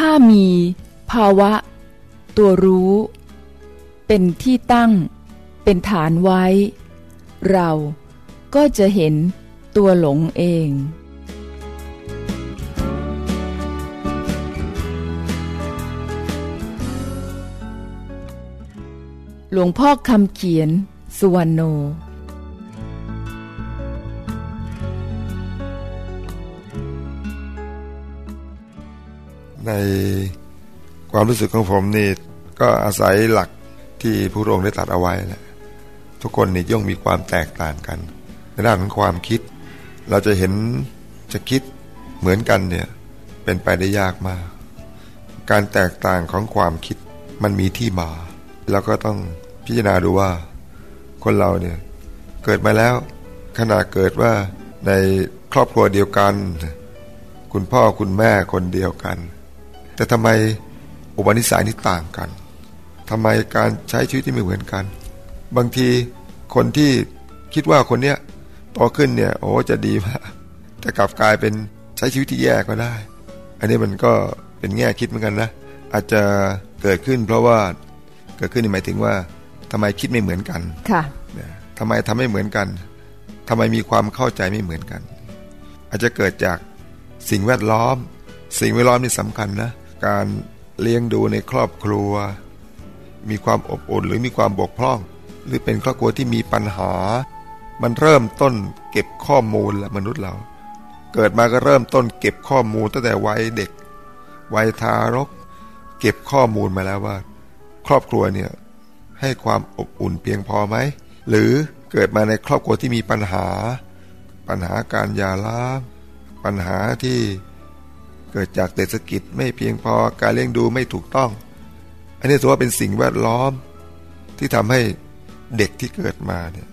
ถ้ามีภาวะ ตัวรู้ เป็นที่ตั้ง เป็นฐานไว้ เราก็จะเห็นตัวหลงเองหลวงพ่อคำเขียน สุวรรณโน ในความรู้สึกของผมนี่ก็อาศัยหลักที่ผู้รงได้ตัดเอาไว้แหละทุกคนนี่ย่อมมีความแตกต่างกัน ในด้านของความคิด เราจะเห็นจะคิดเหมือนกันเนี่ยเป็นไปได้ยากมาก การแตกต่างของความคิดมันมีที่มาเราก็ต้องพิจารณาดูว่า คนเราเนี่ยเกิดมาแล้ว ขณะเกิดว่าในครอบครัวเดียวกัน คุณพ่อคุณแม่คนเดียวกัน แต่ทำไมอุปนิสัยนี่ต่างกันทำไมการใช้ชีวิตที่ไม่เหมือนกัน บางทีคนที่คิดว่าคนเนี้ยโตขึ้นเนี่ยโอ้จะดีมากแต่กลับกลายเป็นใช้ชีวิตที่แย่ก็ได้ อันนี้มันก็เป็นแง่คิดเหมือนกันนะ อาจจะเกิดขึ้นเพราะว่าเกิดขึ้นหมายถึงว่าทำไมคิดไม่เหมือนกัน ค่ะทำไมทำไม่เหมือนกันทำไมมีความเข้าใจไม่เหมือนกัน อาจจะเกิดจากสิ่งแวดล้อม สิ่งแวดล้อมนี่สำคัญนะ การเลี้ยงดูในครอบครัว มีความอบอุ่นหรือมีความบกพร่อง หรือเป็นครอบครัวที่มีปัญหา มันเริ่มต้นเก็บข้อมูลละมนุษย์เรา เกิดมาก็เริ่มต้นเก็บข้อมูลตั้งแต่วัยเด็กวัยทารก เก็บข้อมูลมาแล้วว่า ครอบครัวเนี่ยให้ความอบอุ่นเพียงพอไหมหรือเกิดมาในครอบครัวที่มีปัญหา ปัญหาการยาล้างปัญหาที่ เกิดจากเศรษฐกิจไม่เพียงพอการเลี้ยงดูไม่ถูกต้อง อันนี้ถือว่าเป็นสิ่งแวดล้อมที่ทำให้เด็กที่เกิดมาเนี่ย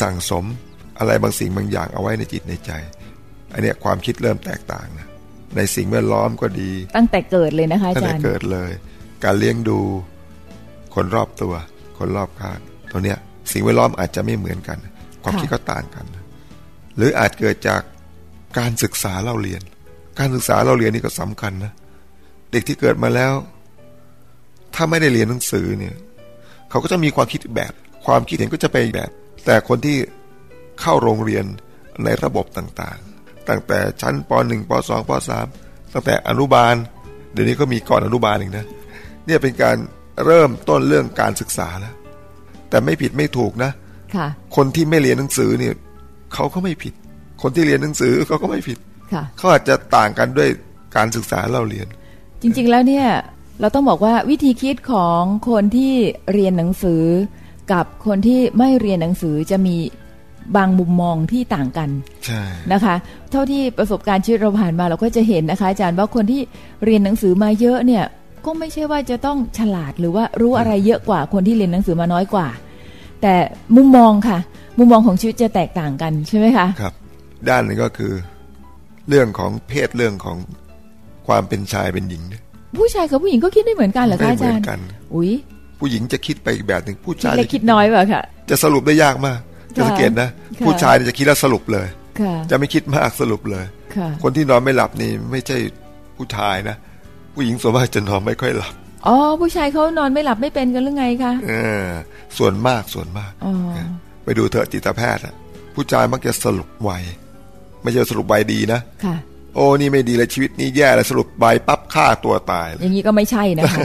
สั่งสมอะไรบางสิ่งบางอย่างเอาไว้ในจิตในใจ อันนี้ความคิดเริ่มแตกต่างนะในสิ่งแวดล้อมก็ดี ตั้งแต่เกิดเลยนะคะอาจารย์ตั้งแต่เกิดเลย การเลี้ยงดูคนรอบตัว คนรอบข้างตัวเนี้ยสิ่งแวดล้อมอาจจะไม่เหมือนกัน ความคิดก็ต่างกัน หรืออาจเกิดจากการศึกษาเล่าเรียน การศึกษาเล่าเรียนนี่ก็สำคัญนะเด็กที่เกิดมาแล้ว ถ้าไม่ได้เรียนหนังสือเนี่ย เขาก็จะมีความคิดแบบ ความคิดเห็นก็จะไปแบบ แต่คนที่เข้าโรงเรียนในระบบต่างๆ ตั้งแต่ชั้นป .1 ป .2 ป .3 ตั้งแต่อนุบาล เดี๋ยวนี้ก็มีก่อนอนุบาลอีกนะ เนี่ยเป็นการเริ่มต้นเรื่องการศึกษาแล้ว แต่ไม่ผิดไม่ถูกนะค่ะ คนที่ไม่เรียนหนังสือเนี่ยเขาก็ไม่ผิด คนที่เรียนหนังสือเขาก็ไม่ผิดค่ะ เขาอาจจะต่างกันด้วยการศึกษาเราเรียน จริง ๆ แล้วเนี่ยเราต้องบอกว่าวิธีคิดของคนที่เรียนหนังสือ กับคนที่ไม่เรียนหนังสือจะมีบางมุมมองที่ต่างกันใช่นะคะ เท่าที่ประสบการณ์ชีวิตเราผ่านมาเราก็จะเห็นนะคะ อาจารย์ว่าคนที่เรียนหนังสือมาเยอะเนี่ยก็ไม่ใช่ว่าจะต้องฉลาดหรือว่ารู้อะไรเยอะกว่าคนที่เรียนหนังสือมาน้อยกว่า แต่มุมมองค่ะ มุมมองของชีวิตจะแตกต่างกันใช่ไหมคะครับ ด้านหนึงก็คือ เรื่องของเพศเรื่องของความเป็นชายเป็นหญิงเนี่ยผู้ชายกับผู้หญิงก็คิดไม่เหมือนกันเหรอไม่คะอาเหมืจาอรนย์กันอุ้ยผู้หญิงจะคิดไปอีกแบบหนึ่งผู้คิดชายเล็กจะคิดน้อยเปล่าค่ะจะสรุปได้ยากมากจะสังเกตนะค่ะผู้ชายเนี่ยจะคิดแล้วสรุปเลยค่ะจะไม่คิดมากสรุปเลยค่ะคนที่นอนไม่หลับนี่ไม่ใช่ผู้ชายนะ ผู้หญิงส่วนมากจะนอนไม่ค่อยหลับอ๋อผู้ชายเขานอนไม่หลับไม่เป็นกันหรือไงคะเออ ส่วนมากส่วนมากอ๋อไปดูเถอะจิตแพทย์อะผู้ชายมักจะสรุปไว ไม่ใช่สรุปไวดีนะค่ะ โอ้นี่ไม่ดีเลยชีวิตนี้แย่เลยสรุปใบปั๊บฆ่าตัวตายเลอยย่างนี้ก็ไม่ใช่นะคะ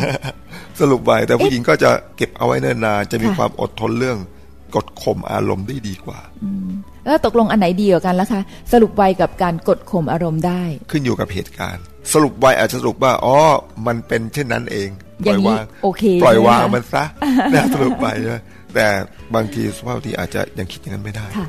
สรุปใบแต่ผู้หญิงก็จะเก็บเอาไว้เนิ่นนานจะมีค่ะความอดทนเรื่องกดข่มอารมณ์ได้ดีกว่าแล้วตกลงอันไหนดีกว่ากันล่ะคะ สรุปไวกับการกดข่มอารมณ์ได้ ขึ้นอยู่กับเหตุการณ์ สรุปไวอาจจะสรุปว่าอ๋อมันเป็นเช่นนั้นเองปอล่ย่างนี้วางโอเคปล่อยวางใช่ไหมคะมันซะนะสรุปไปนะแต่บางทีสภาพที่อาจจะยังคิดอย่างนั้นไม่ได้ค่ะ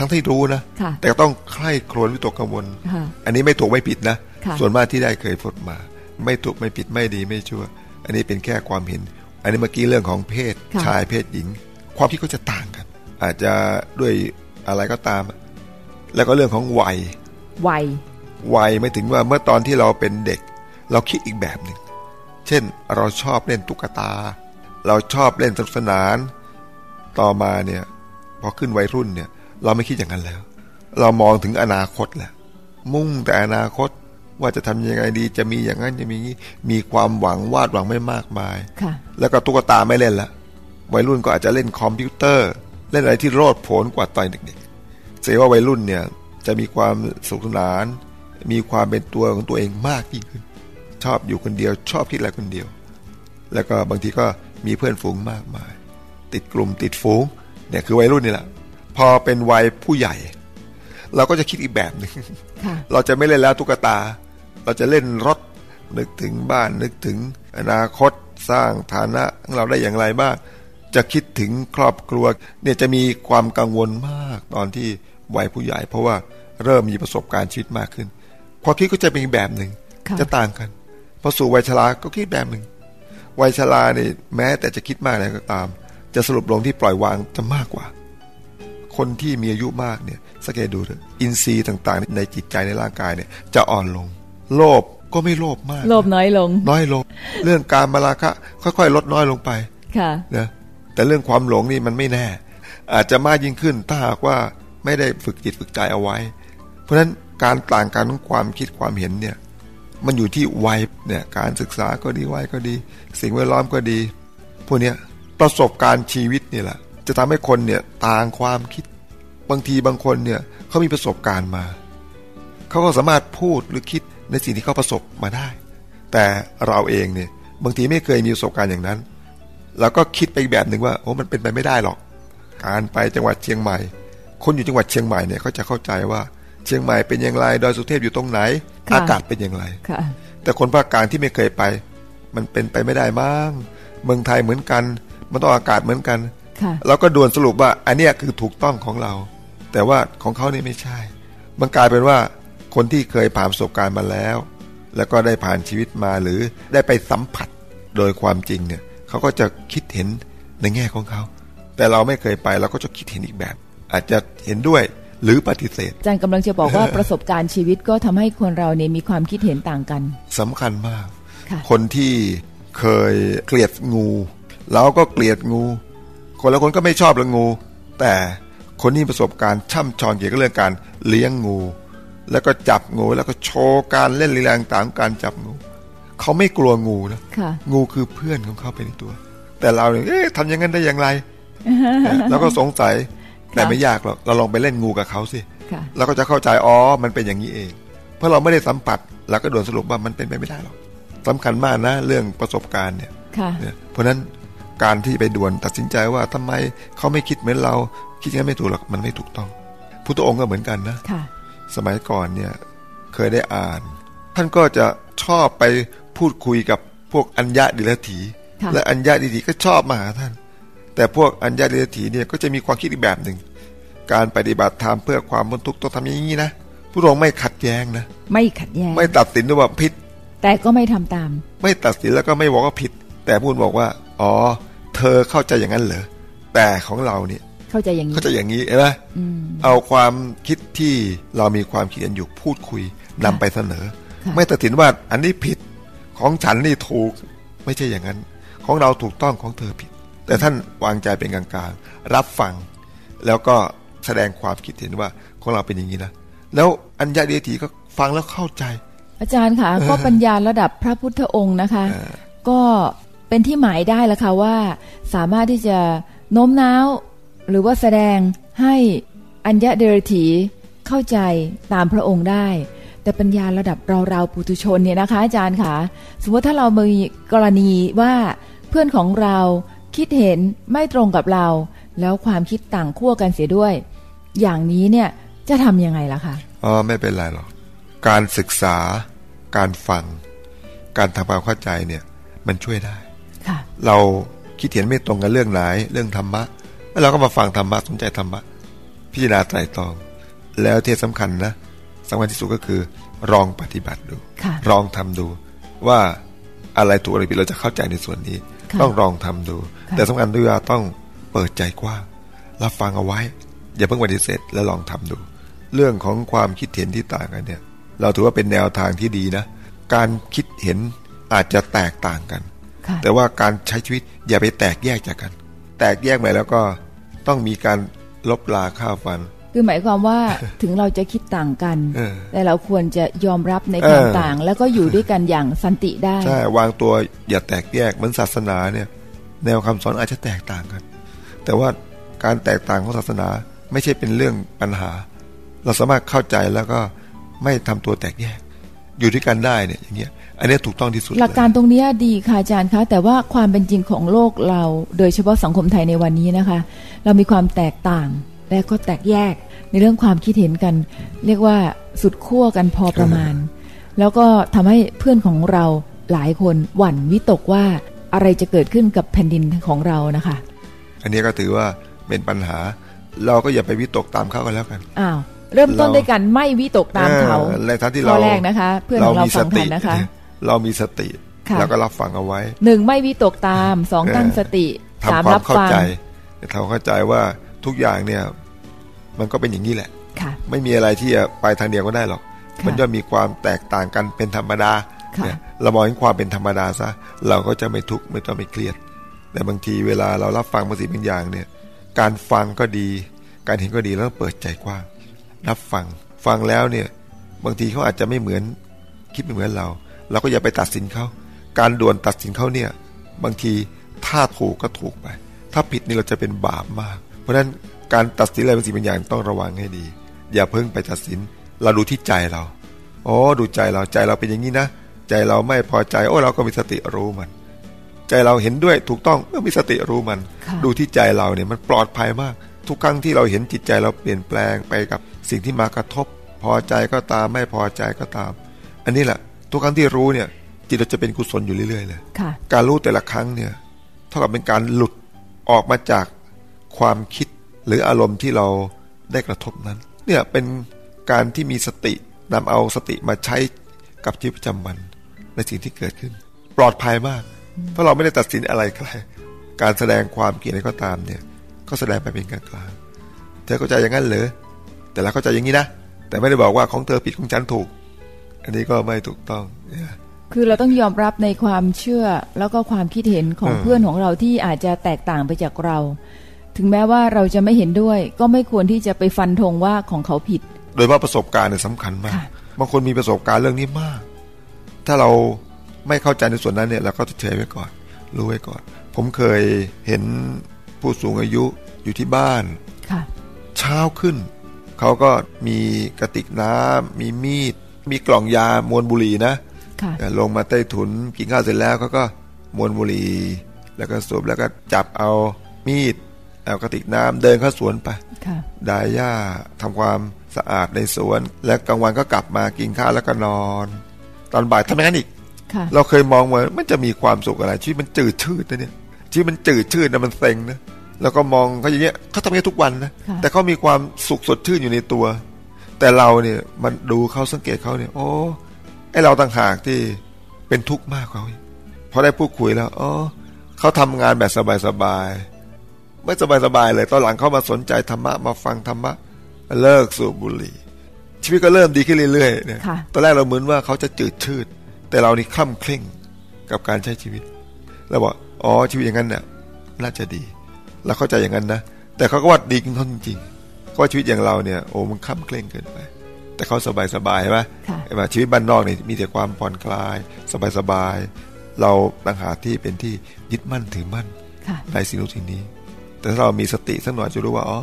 ทั้งที่รู้นะค่ะแต่ก็ต้องใคร่ครวญวิตกกังวลค่ะอันนี้ไม่ถูกไม่ผิดนะค่ะส่วนมากที่ได้เคยพบมา ไม่ถูกไม่ผิดไม่ดีไม่ชั่ว อันนี้เป็นแค่ความเห็น อันนี้เมื่อกี้เรื่องของเพศค่ะชายเพศหญิง ความคิดก็จะต่างกัน อาจจะด้วยอะไรก็ตาม แล้วก็เรื่องของวัยไววัยไม่ถึงว่าเมื่อตอนที่เราเป็นเด็ก เราคิดอีกแบบหนึ่ง เช่นเราชอบเล่นตุ๊กตา เราชอบเล่นสนุกสนาน ต่อมาเนี่ยพอขึ้นวัยรุ่นเนี่ย เราไม่คิดอย่างนั้นแล้ว เรามองถึงอนาคตแหละมุ่งแต่อนาคตว่าจะทำยังไงดี จะมีอย่างนั้นจะมีงี้มีความหวังวาดหวังไม่มากมายค่ะแล้วก็ตุ๊กตาไม่เล่นละวัยรุ่นก็อาจจะเล่นคอมพิวเตอร์ เล่นอะไรที่โลดโผนกว่าตอนเด็กๆเสียว่าวัยรุ่นเนี่ยจะมีความสุขสนาน มีความเป็นตัวของตัวเองมากยิ่งขึ้น ชอบอยู่คนเดียว ชอบคิดอะไรคนเดียว แล้วก็บางทีก็มีเพื่อนฝูงมากมาย ติดกลุ่มติดฝูงเนี่ยคือวัยรุ่นนี่แหละ พอเป็นวัยผู้ใหญ่ เราก็จะคิดอีกแบบหนึ่งค่ะเราจะไม่เล่นแล้วตุ๊กตา เราจะเล่นรถนึกถึงบ้านนึกถึงอนาคตสร้างฐานะของเราได้อย่างไรบ้าง จะคิดถึงครอบครัว เนี่ยจะมีความกังวลมากตอนที่วัยผู้ใหญ่ เพราะว่าเริ่มมีประสบการณ์ชีวิตมากขึ้นความคิดก็จะเป็นอีกแบบหนึ่งค่ะจะต่างกันพอสู่วัยชราก็คิดแบบหนึ่งวัยชราเนี่ยแม้แต่จะคิดมากอะไรก็ตาม จะสรุปลงที่ปล่อยวางจะมากกว่า คนที่มีอายุมากเนี่ยสังเกตดูเถอะอินทรีย์ต่างๆ ในจิตใจในร่างกายเนี่ยจะอ่อนลง โลภก็ไม่โลภมาก โลภน้อยลง น้อยลง เรื่องการมาราคะค่อยๆ ลดน้อยลงไปค่ะนะแต่เรื่องความหลงนี่มันไม่แน่ อาจจะมากยิ่งขึ้นถ้าหากว่าไม่ได้ฝึกจิตฝึกใจเอาไว้ เพราะฉะนั้นการต่างกันของความคิดความเห็นเนี่ยมันอยู่ที่วัยเนี่ยการศึกษาก็ดีวัยก็ดี สิ่งแวดล้อมก็ดี พวกเนี้ยประสบการณ์ชีวิตนี่แหละจะทำให้คนเนี่ยต่างความคิด บางทีบางคนเนี่ยเขามีประสบการณ์มา เขาก็สามารถพูดหรือคิดในสิ่งที่เขาประสบมาได้ แต่เราเองเนี่ยบางทีไม่เคยมีประสบการณ์อย่างนั้นแล้วก็คิดไปอีกแบบหนึ่งว่าโอ้มันเป็นไปไม่ได้หรอก การไปจังหวัดเชียงใหม่ คนอยู่จังหวัดเชียงใหม่เนี่ยเขาจะเข้าใจว่าเชียงใหม่เป็นอย่างไรดอยสุเทพอยู่ตรงไหนค่ะอากาศเป็นอย่างไรค่ะแต่คนภาคกลางที่ไม่เคยไป มันเป็นไปไม่ได้มั้งเมืองไทยเหมือนกัน มันต้องอากาศเหมือนกันค่ะเราก็ด่วนสรุปว่าอันเนี้ยคือถูกต้องของเรา แต่ว่าของเขานี่ไม่ใช่ มันกลายเป็นว่าคนที่เคยผ่านประสบการณ์มาแล้ว แล้วก็ได้ผ่านชีวิตมาหรือได้ไปสัมผัสโดยความจริงเนี่ยเขาก็จะคิดเห็นในแง่ของเขา แต่เราไม่เคยไปเราก็จะคิดเห็นอีกแบบ อาจจะเห็นด้วยหรือปฏิเสธอาจารย์กำลังจะบอกว่าประสบการณ์ชีวิตก็ทำให้คนเราเนี่ยมีความคิดเห็นต่างกันสำคัญมากค่ะคนที่เคยเกลียดงู เราก็เกลียดงู คนละคนก็ไม่ชอบเรื่องงู แต่ คนที่มีประสบการณ์ช่ำชองเกี่ยวกับเรื่องการเลี้ยงงู แล้วก็จับงูแล้วก็โชว์การเล่นลีลาต่างๆของการจับงูเขาไม่กลัวงูนะค่ะงูคือเพื่อนของเขาไปในตัว แต่เราเนี่ยเอ๊ะทำอย่างนั้นได้อย่างไรเราก็สงสัยแต่ไม่ยากหรอกเราลองไปเล่นงูกับเขาสิค่ะเราก็จะเข้าใจอ๋อมันเป็นอย่างนี้เอง เพราะเราไม่ได้สัมผัสเราก็ด่วนสรุปว่ามันเป็นไปไม่ได้หรอกสำคัญมากนะ เรื่องประสบการณ์เนี่ยค่ะเนี่ยเพราะฉะนั้น การที่ไปด่วนตัดสินใจว่าทำไมเขาไม่คิดเหมือนเรา คิดอย่างนั้นไม่ถูกหรอกมันไม่ถูกต้องพุทธองค์ก็เหมือนกันนะค่ะสมัยก่อนเนี่ยเคยได้อ่าน ท่านก็จะชอบไปพูดคุยกับพวกอัญญาดิลถีค่ะและอัญญาดิลถีก็ชอบมาหาท่าน แต่พวกอัญญาดิลถีเนี่ยก็จะมีความคิดอีกแบบหนึ่ง การปฏิบัติธรรมเพื่อความบรรทุกข์ต้องทำอย่างนี้นะพระองค์ไม่ขัดแย้งนะ ไม่ขัดแย้ง ไม่ตัดสินด้วยว่าผิด แต่ก็ไม่ทำตาม ไม่ตัดสินแล้วก็ไม่บอกว่าผิด แต่พูดบอกว่า อ๋อ เธอเข้าใจอย่างนั้นเหรอแต่ของเราเนี่ยเข้าใจอย่างนี้เข้าใจอย่างนี้เห็นไหมอืมเอาความคิดที่เรามีความคิดกันอยู่พูดคุยนำไปเสนอค่ะไม่ตัดสินว่าอันนี้ผิดของฉันนี่ถูกไม่ใช่อย่างนั้น ของเราถูกต้องของเธอผิด แต่ท่านวางใจเป็นกลางๆ รับฟัง แล้วก็แสดงความคิดเห็นว่าของเราเป็นอย่างนี้นะแล้วอัญญาเดียถีก็ฟังแล้วเข้าใจ อาจารย์ค่ะก็ปัญญาระดับพระพุทธองค์นะคะ ก็ เป็นที่หมายได้แล้วค่ะว่า สามารถที่จะโน้มน้าว หรือว่าแสดงให้อัญญะเดรถีเข้าใจตามพระองค์ได้ แต่ปัญญาระดับเราเราๆปุถุชนเนี่ยนะคะ อาจารย์ค่ะสมมติถ้าเรามีกรณีว่าเพื่อนของเราคิดเห็นไม่ตรงกับเรา แล้วความคิดต่างขั้วกันเสียด้วย อย่างนี้เนี่ยจะทำยังไงล่ะคะอ๋อไม่เป็นไรหรอกการศึกษา การฟัง การทำความเข้าใจเนี่ย มันช่วยได้ เราคิดเห็นไม่ตรงกันเรื่องไหนเรื่องธรรมะ แล้วเราก็มาฟังธรรมะสนใจธรรมะ พิจารณาไตรตรอง แล้วที่สำคัญนะสำคัญที่สุดก็คือลองปฏิบัติดูค่ะลองทำดู ว่าอะไรถูกอะไรผิดเราจะเข้าใจในส่วนนี้ค่ะต้องลองทำดูค่ะแต่สำคัญด้วยว่าต้องเปิดใจกว้างรับฟังเอาไว้ อย่าเพิ่งปฏิเสธแล้วลองทำดู เรื่องของความคิดเห็นที่ต่างกันเนี่ย เราถือว่าเป็นแนวทางที่ดีนะ การคิดเห็นอาจจะแตกต่างกันค่ะ แต่ว่าการใช้ชีวิตอย่าไปแตกแยกจากกัน แตกแยกไปแล้วก็ต้องมีการลบลาข้าวฟัน คือหมายความว่าถึงเราจะคิดต่างกันเออแต่เราควรจะยอมรับในความเออต่าง แล้วก็อยู่ด้วยกันอย่างสันติได้ ใช่ วางตัวอย่าแตกแยกเหมือนศาสนาเนี่ย แนวคำสอนอาจจะแตกต่างกัน แต่ว่าการแตกต่างของศาสนาไม่ใช่เป็นเรื่องปัญหา เราสามารถเข้าใจแล้วก็ไม่ทำตัวแตกแยก อยู่ด้วยกันได้เนี่ยอย่างเงี้ยอันนี้ถูกต้องที่สุดหลักการตรงเนี้ยดีค่ะอาจารย์คะแต่ว่าความเป็นจริงของโลกเรา โดยเฉพาะสังคมไทยในวันนี้นะคะ เรามีความแตกต่างและก็แตกแยกในเรื่องความคิดเห็นกัน เรียกว่าสุดขั้วกันพอประมาณ แล้วก็ทำให้เพื่อนของเราหลายคนหวั่นวิตกว่าอะไรจะเกิดขึ้นกับแผ่นดินของเรานะคะ อันนี้ก็ถือว่าเป็นปัญหา เราก็อย่าไปวิตกตามเขากันแล้วกันอ้าว เริ่มต้นเราด้วยกันไม่วิตกตามเขาออในทั้งที่ข้เราอแรกนะคะ เพื่อนของเรามีฟัสงติทันนะคะ เรามีสติค่ะแล้วก็รับฟังเอาไว้หนึ่งไม่วิตกตามสองเออตั้งสติสามทำควารัมบเข้าฟังใจทำความเข้าใจว่าทุกอย่างเนี่ย มันก็เป็นอย่างนี้แหละค่ะไม่มีอะไรที่จะไปทางเดียวก็ได้หรอกค่ะมันย่อมมีความแตกต่างกันเป็นธรรมดาค่ะเนี่ยเรามองเห็นความเป็นธรรมดาซะเราก็จะไม่ทุกข์ไม่ต้องไม่เครียด แต่บางทีเวลาเรารับฟังบางสิ่งบางอย่างเนี่ย การฟังก็ดี การเห็นก็ดีแล้วต้องเปิดใจกว้าง รับฟัง ฟังแล้วเนี่ย บางทีเขาอาจจะไม่เหมือน คิดไม่เหมือนเรา เราก็อย่าไปตัดสินเขาการด่วนตัดสินเขาเนี่ย บางทีถ้าถูกก็ถูกไป ถ้าผิดนี่เราจะเป็นบาปมาก เพราะฉะนั้นการตัดสินอะไรบางสิ่งบางอย่างต้องระวังให้ดี อย่าเพิ่งไปตัดสิน เราดูที่ใจเราอ๋อดูใจเราใจเราเป็นอย่างนี้นะใจเราไม่พอใจโอ้เราก็มีสติรู้มัน ใจเราเห็นด้วยถูกต้องเมื่อมีสติรู้มันค่ะดูที่ใจเราเนี่ยมันปลอดภัยมาก ทุกครั้งที่เราเห็นจิตใจเราเปลี่ยนแปลงไปกับ สิ่งที่มากระทบพอใจก็ตามไม่พอใจก็ตาม อันนี้แหละ ทุกครั้งที่รู้เนี่ย จิตเราจะเป็นกุศลอยู่เรื่อยๆเลยค่ะการรู้แต่ละครั้งเนี่ยเท่ากับเป็นการหลุดออกมาจากความคิดหรืออารมณ์ที่เราได้กระทบนั้น เนี่ยเป็นการที่มีสตินำเอาสติมาใช้กับชีวิตประจำวันในสิ่งที่เกิดขึ้น ปลอดภัยมาก เพราะเราไม่ได้ตัดสินอะไรใครการแสดงความเกลียดอะไรก็ตามเนี่ย ก็แสดงไปเป็นกลางๆเธอเข้าใจอย่างนั้นเหรอ แต่เราเข้าใจอย่างนี้นะ แต่ไม่ได้บอกว่าของเธอผิดของฉันถูก อันนี้ก็ไม่ถูกต้องเนี่ยคือเราต้องยอมรับในความเชื่อแล้วก็ความคิดเห็นของเออเพื่อนของเราที่อาจจะแตกต่างไปจากเรา ถึงแม้ว่าเราจะไม่เห็นด้วย ก็ไม่ควรที่จะไปฟันธงว่าของเขาผิด โดยเฉพาะประสบการณ์เนี่ยสำคัญมากค่ะบางคนมีประสบการณ์เรื่องนี้มาก ถ้าเราไม่เข้าใจในส่วนนั้นเนี่ยเราก็เฉยไว้ก่อน รู้ไว้ก่อน ผมเคยเห็นผู้สูงอายุอยู่ที่บ้านค่ะเช้าขึ้น เขาก็มีกระติกน้ำมีมีด มีกล่องยามวนบุหรี่นะค่ะแต่ลงมาใต้ถุนกินข้าวเสร็จแล้วเขาก็มวนบุหรี่แล้วก็สูบแล้วก็จับเอามีดเอากระติกน้ำเดินเข้าสวนไปค่ะดายหญ้าทำความสะอาดในสวน และกลางวันก็กลับมากินข้าวแล้วก็นอน ตอนบ่ายทำอย่างนั้นอีกค่ะเราเคยมองว่ามันจะมีความสุขอะไรชีวิตมันจืดชืดนะเนี่ยชีวิตมันจืดชืดนะมันเซ็งนะ แล้วก็มองเขาอย่างเงี้ยเขาทำอย่างนี้ทุกวันนะค่ะแต่เขามีความสุขสดชื่นอยู่ในตัว แต่เราเนี่ยมันดูเขาสังเกตเขาเนี่ยโอ้ไอเราต่างหากที่เป็นทุกข์มากกว่าเขาอีกพอได้พูดคุยแล้วอ๋อเขาทำงานแบบสบายๆไม่สบายๆเลย ตอนหลังเขามาสนใจธรรมะมาฟังธรรมะเลิกสูบบุหรี่ ชีวิตก็เริ่มดีขึ้นเรื่อยๆเนี่ยค่ะตอนแรกเราเหมือนว่าเขาจะจืดชืด แต่เรานี่คล่ำเคร่งกับการใช้ชีวิตเราบอกอ๋อชีวิตอย่างนั้นเนี่ยน่าจะดี เราเข้าใจอย่างนั้นนะ แต่เขาก็ว่าดีขึ้นเขาจริงๆเพราะว่าชีวิตอย่างเราเนี่ยโอ้มันคล่ำเคร่งเกินไป แต่เขาสบายๆใช่ไหมค่ะเห็นไหมชีวิตบ้านนอกนี่มีแต่ความผ่อนคลาย สบายๆเราต่างหากที่เป็นที่ยึดมั่นถือมั่นค่ะในสิ่งนู้นสิ่งนี้ แต่ถ้าเรามีสติสักหน่อยจะรู้ว่าอ๋อ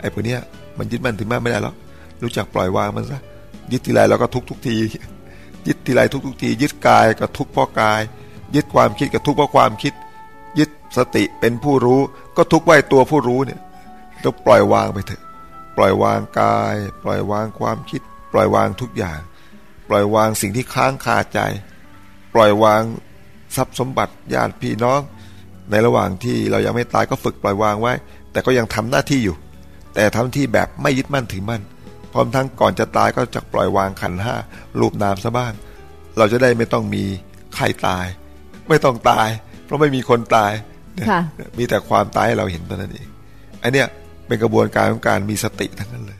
ไอ้พวกเนี้ยมันยึดมั่นถือมั่นไม่ได้หรอกรู้จักปล่อยวางมันซะยึดทีไรเราก็ทุกทุกที ยึดทีไรทุกทุกที ยึดกายก็ทุกข์เพราะกาย ยึดความคิดก็ทุกข์เพราะความคิดยึด สติเป็นผู้รู้ ก็ทุกไว้ตัวผู้รู้เนี่ยต้องปล่อยวางไปเถอะ ปล่อยวางกาย ปล่อยวางความคิด ปล่อยวางทุกอย่าง ปล่อยวางสิ่งที่ค้างคาใจ ปล่อยวางทรัพย์สมบัติญาติพี่น้อง ในระหว่างที่เรายังไม่ตายก็ฝึกปล่อยวางไว้ แต่ก็ยังทำหน้าที่อยู่ แต่ทำที่แบบไม่ยึดมั่นถือมั่นพร้อมทั้งก่อนจะตายก็จะปล่อยวางขันห้ารูปนามซะบ้าง เราจะได้ไม่ต้องมีใครตาย ไม่ต้องตาย เพราะไม่มีคนตาย มีแต่ความตายให้เราเห็นเท่านั้นเองอันเนี้ยเป็นกระบวนการของการมีสติทั้งนั้นเลย